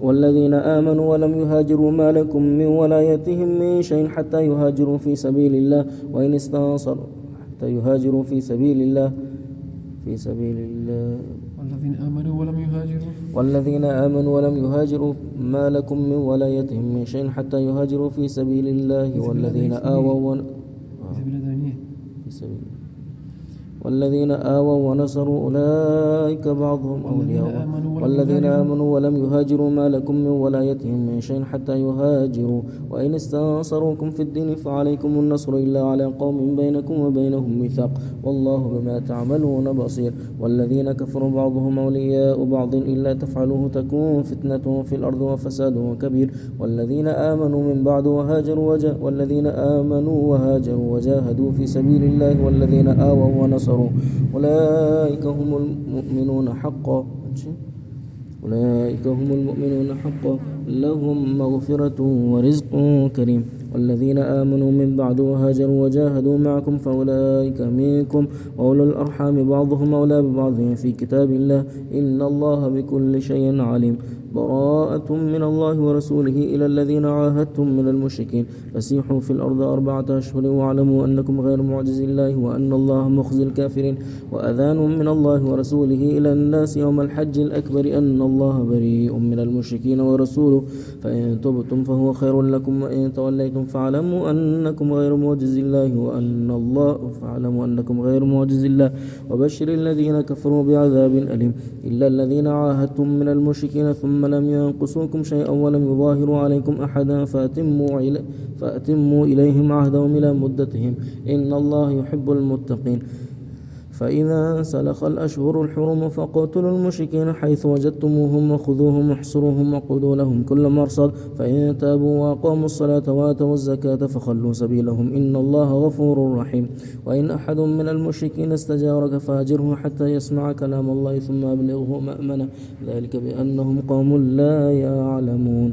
والذين آمنوا ولم يهاجروا ما لكم من ولايتهم من شيء حتى يهاجروا في سبيل الله. وإن استنصروا حتى يهاجروا في سبيل الله. في سبيل الله. والذين آمنوا ولم يهاجروا. والذين آمنوا ولم يهاجروا ما لكم من ولايتهم من شيء حتى يهاجروا في سبيل الله. والذين آووا في سبيل الله. والذين آووا ونصروا أولئك بعضهم أولياء والذين آمنوا ولم يهاجروا. ما لكم من ولايتهم من شيء حتى يهاجروا. وإن استنصروكم في الدين فعليكم النصر إلا على قوم بينكم وبينهم ميثاق. والله بما تعملون بصير. والذين كفروا بعضهم أولياء بعض إلا تفعلوه تكون فتنة في الأرض وفساد كبير. والذين آمنوا من بعد وهاجروا والذين آمنوا وهاجروا وجاهدوا في سبيل الله. والذين آووا ونصروا أولئك هم المؤمنون حقا. أولئك هم المؤمنون حقا. لهم مغفرة ورزق كريم. والذين آمنوا من بعد وهاجروا وجاهدوا معكم فأولئك منكم وأولو الأرحام بعضهم أولى ببعض في كتاب الله إن الله بكل شيء عليم. براءة من الله ورسوله إلى الذين عاهدتم من المشركين. فسيحوا في الأرض أربعة أشهر واعلموا أنكم غير معجز الله وأن الله مخزي الكافرين. وأذان من الله ورسوله إلى الناس يوم الحج الأكبر أن الله بريء من المشركين ورسوله. فإن تبتم فهو خير لكم وإن توليتم فاعلموا أنكم غير معجز الله وأن الله فاعلموا أنكم غير معجز الله. وبشر الذين كفروا بعذاب أليم. إلا الذين عاهدتم من المشركين ثم لم ينقصوكم شيئا ولم يظاهروا عليكم أحدا فأتموا, إلي فأتموا إليهم عهدهم إلى مدتهم. إن الله يحب المتقين. فإذا سلخ الأشهر الحرم فقتلوا المشركين حيث وجدتموهم وخذوهم واحصروهم وقودوا لهم كل مرصد. فإن تابوا وأقاموا الصلاة وآتوا الزكاة فخلوا سبيلهم. إن الله غفور رحيم. وإن أحد من المشركين استجارك فاجره حتى يسمع كلام الله ثم أبلغه مأمنة. ذلك بأنهم قوم لا يعلمون.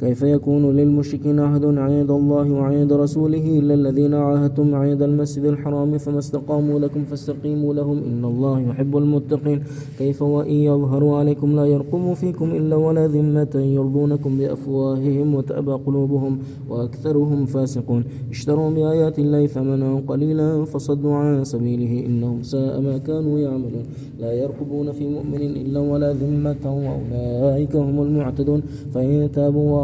كيف يكون للمشركين عهد عند الله وعند رسوله إلا الذين عاهدتم عند المسجد الحرام فما استقاموا لكم فاستقيموا لهم إن الله يحب المتقين. كيف وإن يظهروا عليكم لا يرقموا فيكم إلا ولا ذمة يرضونكم بأفواههم وتأبى قلوبهم وأكثرهم فاسقون. اشتروا بآيات الله ثمنا قليلا فصدوا عن سبيله إنهم ساء ما كانوا يعملون. لا يرقبون في مؤمن إلا ولا ذمة وأولئك هم المعتدون. فإن تابوا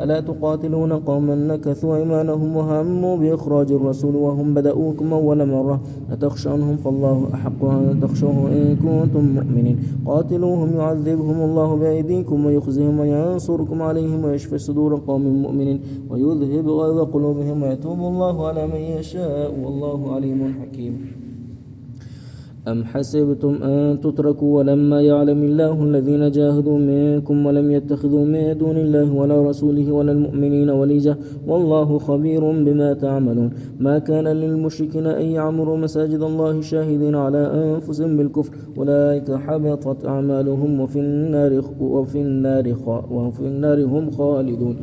ألا تقاتلون قوما نكثوا أيمانهم وهموا بإخراج الرسول وهم بدأوكم أول مرة أتخشونهم فالله أحق أن تخشوه إن كنتم مؤمنين. قاتلوهم يعذبهم الله بأيديكم ويخزهم وينصركم عليهم ويشفي صدور قوم مؤمنين ويذهب غيظ قلوبهم ويتوب الله على من يشاء والله عليم حكيم. أم حسبتم أن تتركوا ولما يعلم الله الذين جاهدوا منكم ولم يتخذوا من دون الله ولا رسوله ولا المؤمنين وليجة والله خبير بما تعملون ما كان للمشركين أن يعمروا مساجد الله شاهدين على أنفسهم بالكفر أولئك حبطت أعمالهم وفي النار وفي النار وفي النار هم خالدون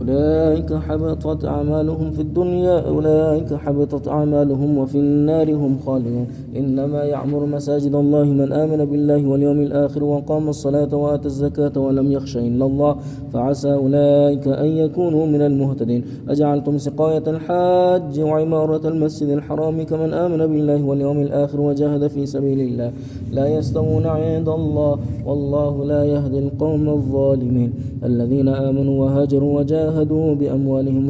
أولئك حبطت أعمالهم في الدنيا أولئك حبطت أعمالهم وفي النار هم خالدون. إنما يعمر مساجد الله من آمن بالله واليوم الآخر وقام الصلاة وآتى الزكاة ولم يخش إلا الله فعسى أولئك أن يكونوا من المهتدين. أجعلتم سقاية الحاج وعمارة المسجد الحرام كمن آمن بالله واليوم الآخر وجاهد في سبيل الله. لا يستوون عند الله والله لا يهدي القوم الظالمين. الذين آمنوا وهاجروا وجاهدوا بأموالهم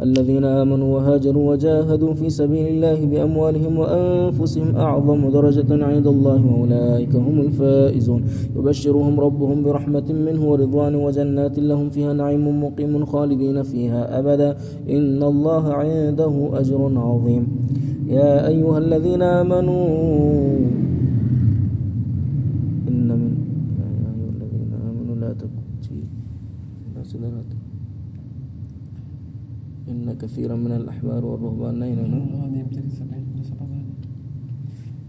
الذين آمنوا وهاجروا وجاهدوا في سبيل الله بأموالهم وأنفسهم أعظم درجة عند الله وأولئك هم الفائزون. يبشرهم ربهم برحمة منه ورضوان وجنات لهم فيها نعيم مقيم خالدين فيها أبدا. إن الله عنده أجر عظيم. يا أيها الذين آمنوا كثيرا من الأحبار والرهبان. أين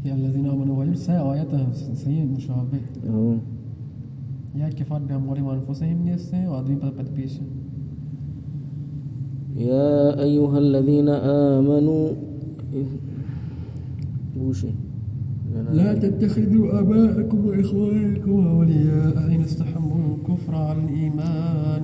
يا الذين آمنوا وجب سيء آياته سيء مشابه. يا كفار بأموالهم وأنفسهم نيسته وآدمي بد بيش. يا أيها الذين آمنوا وشي لا تتخذوا آباءكم وإخوانكم أولياء إن استحبوا الكفر على الإيمان.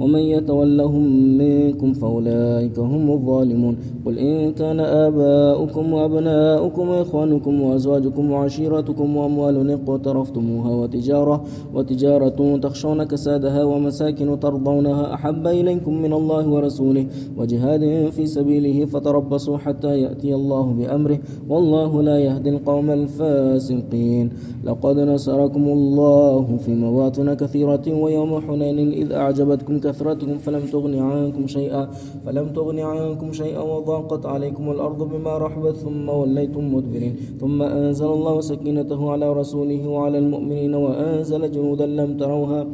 ومن يتولهم منكم فأولئك هم الظالمون. قل إن كان آباؤكم وأبناؤكم وإخوانكم وأزواجكم وعشيرتكم وأموال اقترفتموها وتجارة وتجارة تخشون كسادها ومساكن ترضونها أحب إليكم من الله ورسوله وجهاد في سبيله فتربصوا حتى يأتي الله بأمره والله لا يهدي القوم الفاسقين. لقد نصركم الله في مواطن كثيرة ويوم حنين إذ أعجبتكم كثرتكم فلم تغن عنكم شيئا فلم تغن عنكم شيئا وضاقت عليكم الأرض بما رحبت ثم وليتم مدبرين. ثم أنزل الله سكينته على رسوله وعلى المؤمنين وأنزل جنودا لم تروها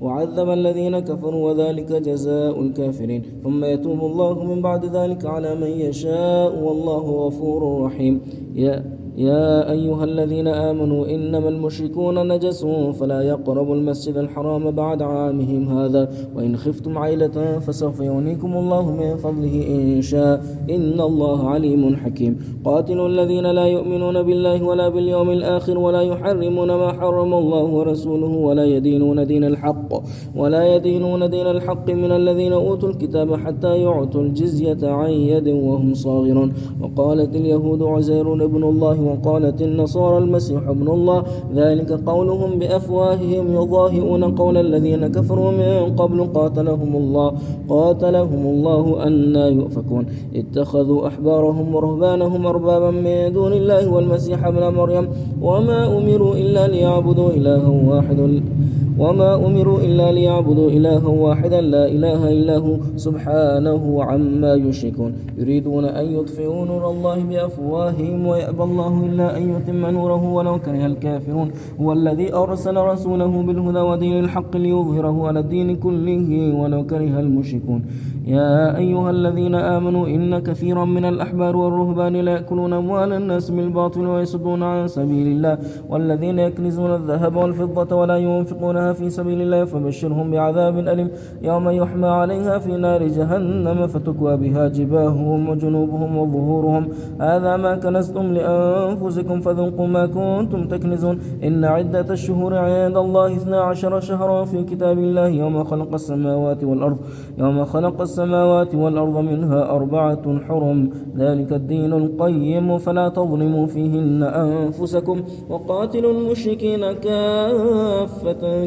وعذب الذين كفروا وذلك جزاء الكافرين. ثم يتوب الله من بعد ذلك على من يشاء والله غفور رحيم. يا يا أيها الذين آمنوا إنما المشركون نجس فلا يقربوا المسجد الحرام بعد عامهم هذا وإن خفتم عيلة فسوف يغنيكم الله من فضله إن شاء. إن الله عليم حكيم. قاتلوا الذين لا يؤمنون بالله ولا باليوم الآخر ولا يحرمون ما حرم الله ورسوله ولا يدينون دين الحق ولا يدينون دين الحق من الذين أوتوا الكتاب حتى يعطوا الجزية عن يد وهم صاغرون. وقالت اليهود عزير ابن الله وقالت النصارى المسيح ابن الله. ذلك قولهم بأفواههم يضاهئون قول الذين كفروا من قبل. قاتلهم الله. قاتلهم الله أنا يؤفكون. اتخذوا أحبارهم ورهبانهم أربابا من دون الله والمسيح ابن مريم. وما أمروا إلا ليعبدوا إلها واحد. وما أمروا إلا ليعبدوا إلها واحدا لا إله إلا هو سبحانه عما يشركون يريدون أن يطفئوا نور الله بأفواههم ويأبى الله إلا أن يتم نوره ولو كره الكافرون هو الذي أرسل رسوله بالهدى ودين الحق ليظهره على الدين كله ولو كره المشركون يا أيها الذين آمنوا إن كثيرا من الأحبار والرهبان لا يأكلون أموال الناس بالباطل ويصدون عن سبيل الله والذين يكنزون الذهب والفضة ولا ينفقونها في سبيل الله فبشرهم بعذاب أليم. يوم يحمى عليها في نار جهنم فتكوى بها جباههم وجنوبهم وظهورهم. هذا ما كنزتم لأنفسكم فذوقوا ما كنتم تكنزون. إن عدة الشهور عند الله اثنا عشر شهرا في كتاب الله. يوم خلق السماوات والأرض يوم خلق السماوات والأرض منها أربعة حرم. ذلك الدين القيم فلا تظلموا فيهن أنفسكم. وقاتلوا المشركين كافة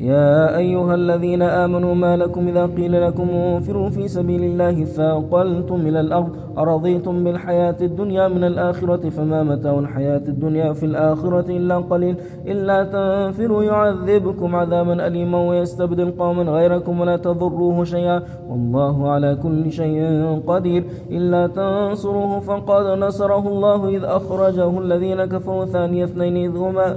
يا أيها الذين آمنوا ما لكم إذا قيل لكم انفروا في سبيل الله ثاقلتم إلى الأرض أرضيتم بالحياة الدنيا من الآخرة فما متاع الحياة الدنيا في الآخرة إلا قليل إلا تنفروا يعذبكم عذابا أليما ويستبدل قوما غيركم ولا تضروه شيئا والله على كل شيء قدير إلا تنصروه فقد نصره الله إذ أخرجه الذين كفروا ثاني اثنين إذ هما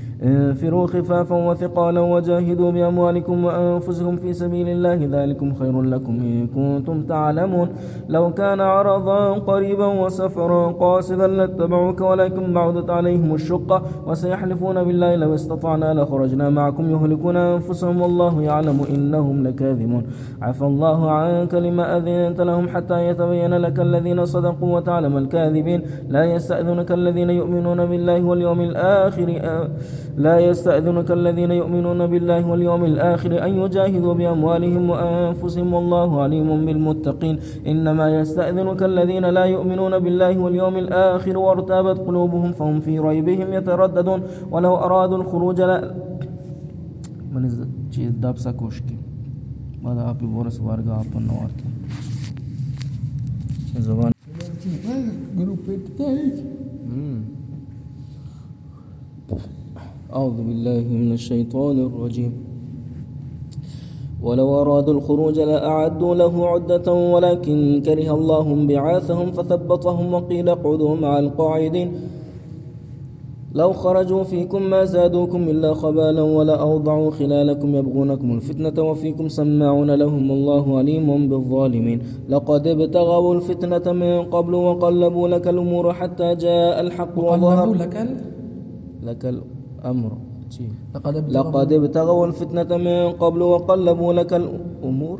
انفروا خفافا وثقالا وجاهدوا بأموالكم وأنفسكم في سبيل الله. ذلكم خير لكم إن كنتم تعلمون. لو كان عرضا قريبا وسفرا قاصدا لاتبعوك ولكن بعدت عليهم الشقة وسيحلفون بالله. لو استطعنا لخرجنا معكم يهلكون أنفسهم. والله يعلم إنهم لكاذبون. عفى الله عنك لما أذنت لهم حتى يتبين لك الذين صدقوا وتعلم الكاذبين. لا يستأذنك الذين يؤمنون بالله واليوم الآخر. لا يستأذنك الذين يؤمنون بالله واليوم الآخر أن يجاهدوا بأموالهم وأنفسهم والله عليم بالمتقين. إنما يستأذنك الذين لا يؤمنون بالله واليوم الآخر وارتابت قلوبهم فهم في ريبهم يترددون. ولو أرادوا الخروج لا من چیز دب سکوش کی بعد آپ بورس وارگا آپ نوار کی زبان؟ گروپ أعوذ بالله من الشيطان الرجيم. ولو أرادوا الخروج لأعدوا له عدة ولكن كره الله بعاثهم فثبطهم وقيل اقعدوا مع القاعدين. لو خرجوا فيكم ما زادوكم إلا خبالا ولا أوضعوا خلالكم يبغونكم الفتنة وفيكم سماعون لهم الله عليم بالظالمين. لقد ابتغوا الفتنة من قبل وقلبوا لك الأمور حتى جاء الحق وظهر لك لك الأمر. لقد ابتغوا لقد ابتغوا الفتنة من قبل وقلبوا لك الأمور.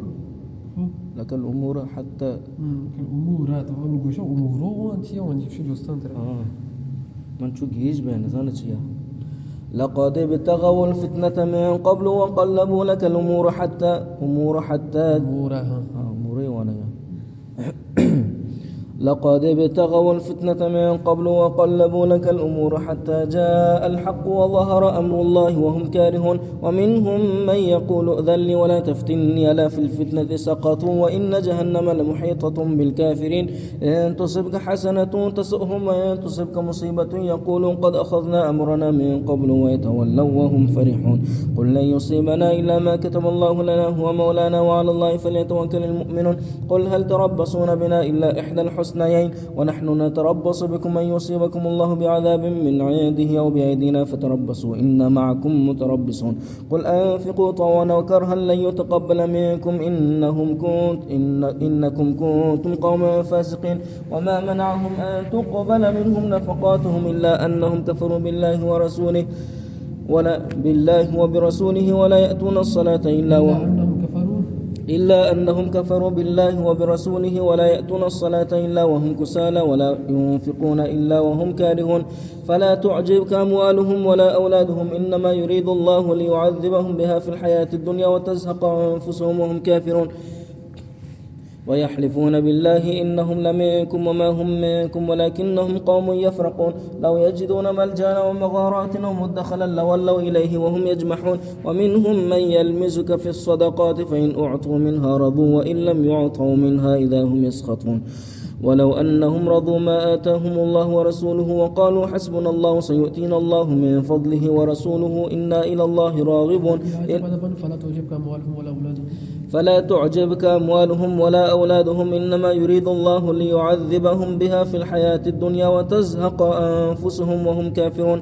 لك الأمور حتى مم، الأمور. هذا نقول شو أمور. أنت وانت في الوسطان ترى آه. من شو جيش بين؟ زانت يا لقد ابتغوا الفتنة من قبل وقلبوا لك الأمور حتى أمور حتى أمورها. لقد ابتغوا الفتنة من قبل وقلبوا لك الأمور حتى جاء الحق وظهر أمر الله وهم كارهون. ومنهم من يقول لي ولا تفتني ألا في الفتنة سقطوا وإن جهنم لمحيطة بالكافرين. إن تصبك حسنة تسؤهم وإن تصبك مصيبة يقولون قد أخذنا أمرنا من قبل ويتولوا وهم فرحون. قل لن يصيبنا إلا ما كتب الله لنا هو مولانا وعلى الله فليتوكل المؤمنون. قل هل تربصون بنا إلا إحدى الحسنيين ونحن نتربص بكم أن يصيبكم الله بعذاب من عنده أو بأيدينا فتربصوا إنا معكم متربصون. قل أنفقوا طوعا وكرها لن يتقبل منكم إنهم كنت إن إنكم كنتم قوما فاسقين. وما منعهم أن تقبل منهم نفقاتهم إلا أنهم كفروا بالله ورسوله ولا بالله وبرسوله ولا يأتون الصلاة إلا وهم إلا أنهم كفروا بالله وبرسوله ولا يأتون الصلاة إلا وهم كسالى ولا ينفقون إلا وهم كارهون فلا تعجبك أموالهم ولا أولادهم إنما يريد الله ليعذبهم بها في الحياة الدنيا وتزهق أنفسهم وهم كافرون ويحلفون بالله إنهم لمنكم وما هم منكم ولكنهم قوم يفرقون. لو يجدون ملجأ ومغارات أو مدخلا لولوا إليه وهم يجمحون. ومنهم من يلمزك في الصدقات فإن أعطوا منها رضوا وإن لم يعطوا منها إذا هم يسخطون. ولو أنهم رضوا ما آتاهم الله ورسوله وقالوا حسبنا الله سيؤتينا الله من فضله ورسوله إنا إلى الله راغبون. فلا تعجبك أموالهم ولا أولادهم إنما يريد الله ليعذبهم بها في الحياة الدنيا وتزهق أنفسهم وهم كافرون.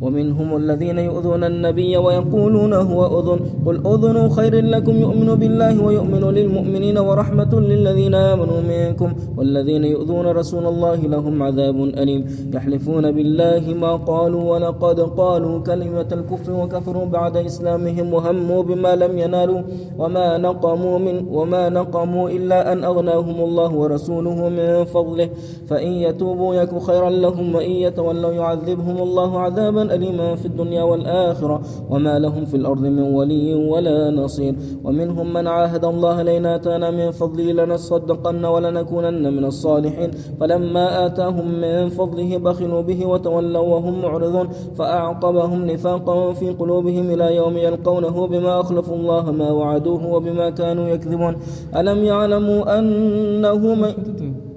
ومنهم الذين يؤذون النبي ويقولون هو أذن. قل أذن خير لكم يؤمن بالله ويؤمن للمؤمنين ورحمة للذين آمنوا منكم والذين يؤذون رسول الله لهم عذاب أليم. يحلفون بالله ما قالوا ولقد قالوا كلمة الكفر وكفروا بعد إسلامهم وهموا بما لم ينالوا وما نقموا من وما نقموا إلا أن أغناهم الله ورسوله من فضله. فإن يتوبوا يك خيرا لهم وإن يتولوا يعذبهم الله عذابا أليما في الدنيا والآخرة وما لهم في الأرض من ولي ولا نصير. ومنهم من عاهد الله لئن آتانا من فضله لنصدقن ولنكونن من الصالحين. فلما آتاهم من فضله بخلوا به وتولوا وهم معرضون. فأعقبهم نفاقا في قلوبهم إلى يوم يلقونه بما أخلفوا الله ما وعدوه وبما كانوا يكذبون. ألم يعلموا أنه من.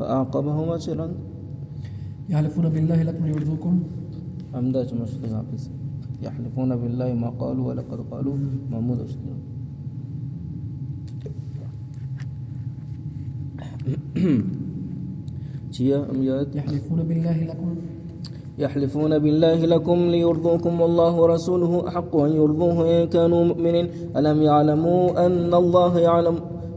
فأعقبهم أجرا يحلفون بالله لكم أمداج مشتغل عبس يحلفون بالله ما قالوا ولقد قالوا محمود جيا أم يات يحلفون بالله لكم. يحلفون بالله لكم ليرضوكم والله ورسوله أحق أن يرضوه إن كانوا مؤمنين. ألم يعلموا أن الله يعلم؟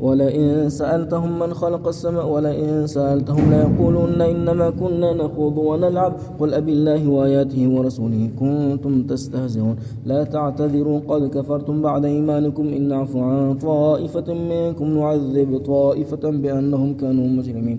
ولئن سألتهم من خلق السماء ولئن سألتهم ليقولون إنما كنا نخوض ونلعب. قل أبي الله وآياته ورسوله كنتم تستهزئون. لا تعتذروا قد كفرتم بعد إيمانكم. إن نعفو عن طائفة منكم نعذب طائفة بأنهم كانوا مجرمين.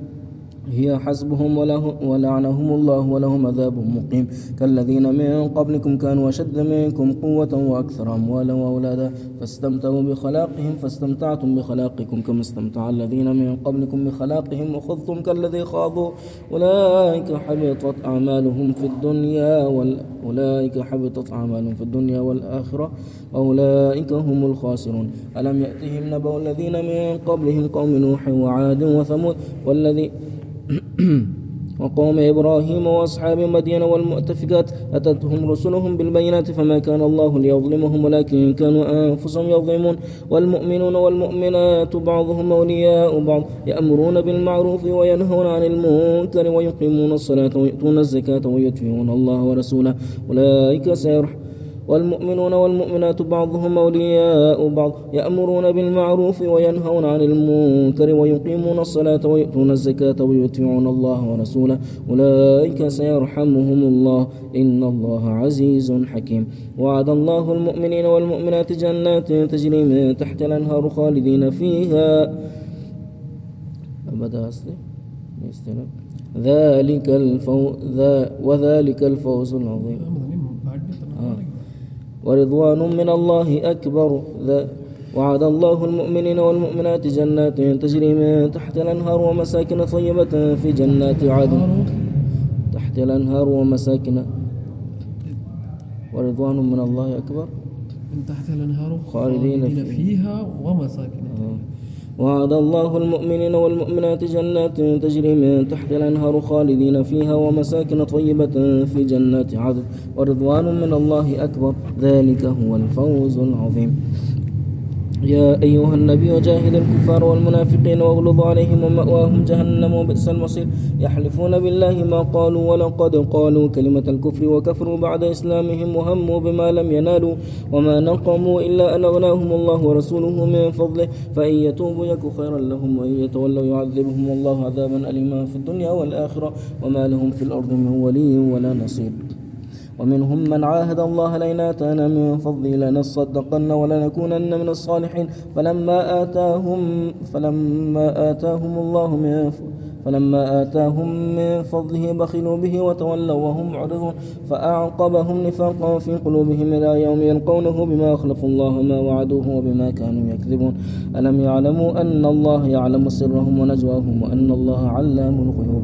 هي حسبهم وله ولعنهم الله ولهم عذاب مقيم. كالذين من قبلكم كانوا أشد منكم قوة وأكثر أموالا وأولادا. فاستمتعوا بخلاقهم فاستمتعتم بخلاقكم كما استمتع الذين من قبلكم بخلاقهم وخذتم كالذي خاضوا. أولئك حبطت أعمالهم في الدنيا. أولئك حبطت أعمالهم في الدنيا والآخرة. وأولئك هم الخاسرون. ألم يأتهم نبأ الذين من قبلهم قوم نوح وعاد وثمود والذي وقوم إبراهيم وأصحاب مدين والمؤتفكات أتتهم رسلهم بالبينات فما كان الله ليظلمهم ولكن كانوا أنفسهم يظلمون والمؤمنون والمؤمنات بعضهم أولياء بعض يأمرون بالمعروف وينهون عن المنكر ويقيمون الصلاة ويؤتون الزكاة ويطيعون الله ورسوله أولئك سيرحمون والمؤمنون والمؤمنات بعضهم أولياء بعض يأمرون بالمعروف وينهون عن المنكر ويقيمون الصلاة ويؤتون الزكاة ويطيعون الله ورسوله. أولئك سيرحمهم الله. إن الله عزيز حكيم. وعد الله المؤمنين والمؤمنات جنات تجري من تحت الأنهار خالدين فيها. أبدا أصلي. ذلك الفوز وذلك الفوز العظيم. ورضوان من الله أكبر. وعد الله المؤمنين والمؤمنات جنات تجري من تحت الأنهار ومساكن طيبة في جنات عدن. تحت الأنهار ومساكن. ورضوان من الله أكبر. من تحت الأنهار خالدين فيها. ومساكن. وعد الله المؤمنين والمؤمنات جنات تجري من تحت الأنهار خالدين فيها ومساكن طيبة في جنات عدن ورضوان من الله أكبر. ذلك هو الفوز العظيم. يا أيها النبي جاهد الكفار والمنافقين واغلظ عليهم ومأواهم جهنم وبئس المصير. يحلفون بالله ما قالوا ولقد قالوا كلمة الكفر وكفروا بعد إسلامهم وهموا بما لم ينالوا وما نقموا إلا أن أغناهم الله ورسوله من فضله. فإن يتوبوا يك خيرا لهم وإن يتولوا يعذبهم الله عذابا أليما في الدنيا والآخرة. وما لهم في الأرض من ولي ولا نصير. ومنهم من عاهد الله لئن آتانا من فضله لنصدقن ولنكونن من الصالحين. فلما آتاهم فلما آتاهم الله من فلما آتاهم من فضله بخلوا به وتولوا وهم معرضون. فأعقبهم نفاقا في قلوبهم إلى يوم يلقونه بما أخلفوا الله ما وعدوه وبما كانوا يكذبون. ألم يعلموا أن الله يعلم سرهم ونجواهم وأن الله علام الغيوب؟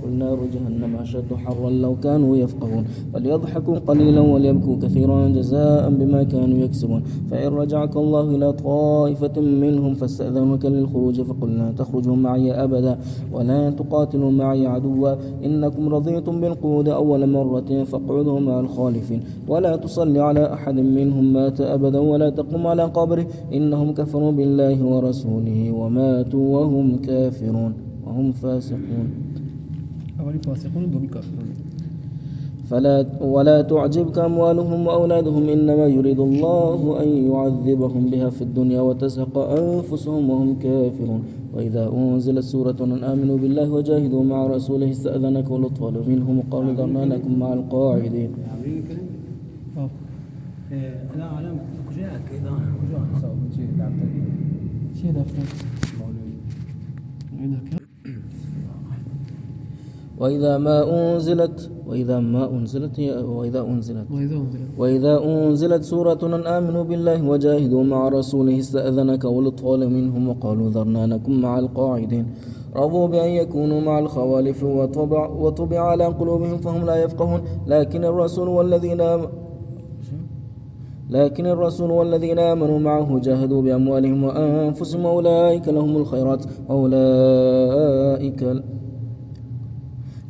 قل نار جهنم أشد حرا لو كانوا يفقهون. فليضحكوا قليلا وليبكوا كثيرا جزاء بما كانوا يكسبون. فإن رجعك الله إلى طائفة منهم فاستأذنك للخروج فقل لا تخرجوا معي أبدا ولا تقاتلوا معي عدوا. إنكم رضيتم بالقعود أول مرة فاقعدوا مع الخالفين. ولا تصلي على أحد منهم مات أبدا ولا تقم على قبره. إنهم كفروا بالله ورسوله وماتوا وهم كافرون وهم فاسقون. فاسقون فلا ولا تعجبك أموالهم وأولادهم إنما يريد الله أن يعذبهم بها في الدنيا وتزهق أنفسهم وهم كافرون. وإذا أنزلت سورة أن آمنوا بالله وجاهدوا مع رسوله استأذنك ولطفل منهم وقالوا ذرنا لكم مع القاعدين. لا علم كجاك إذا شيء دفتر. وإذا ما أنزلت وإذا ما أنزلت وإذا أنزلت. وإذا أنزلت. سورة أن آمنوا بالله وجاهدوا مع رسوله استأذنك ولطال منهم وقالوا ذرنا نكن مع القاعدين. رضوا بأن يكونوا مع الخوالف وطبع, وطبع على قلوبهم فهم لا يفقهون. لكن الرسول والذين لكن الرسول والذين آمنوا معه جاهدوا بأموالهم وأنفسهم. أولئك لهم الخيرات وأولئك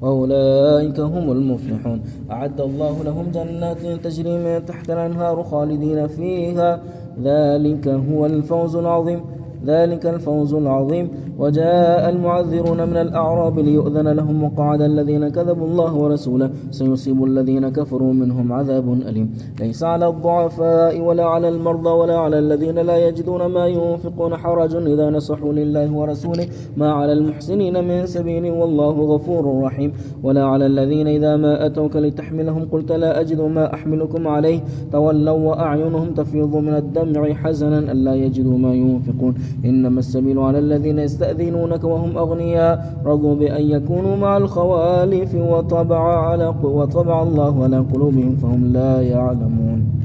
وأولئك هم المفلحون. أعد الله لهم جنات تجري من تحت الأنهار خالدين فيها. ذلك هو الفوز العظيم. ذلك الفوز العظيم. وجاء المعذرون من الأعراب ليؤذن لهم وقعد الذين كذبوا الله ورسوله. سيصيب الذين كفروا منهم عذاب أليم. ليس على الضعفاء ولا على المرضى ولا على الذين لا يجدون ما ينفقون حرج إذا نصحوا لله ورسوله. ما على المحسنين من سبيل والله غفور رحيم. ولا على الذين إذا ما أتوك لتحملهم قلت لا أجد ما أحملكم عليه. تولوا وأعينهم تفيض من الدمع حزنا ألا يجدوا ما ينفقون. إنما السبيل على الذين يستأذنونك وهم أغنياء. رضوا بأن يكونوا مع الخوالف وطبع, على وطبع الله على قلوبهم فهم لا يعلمون.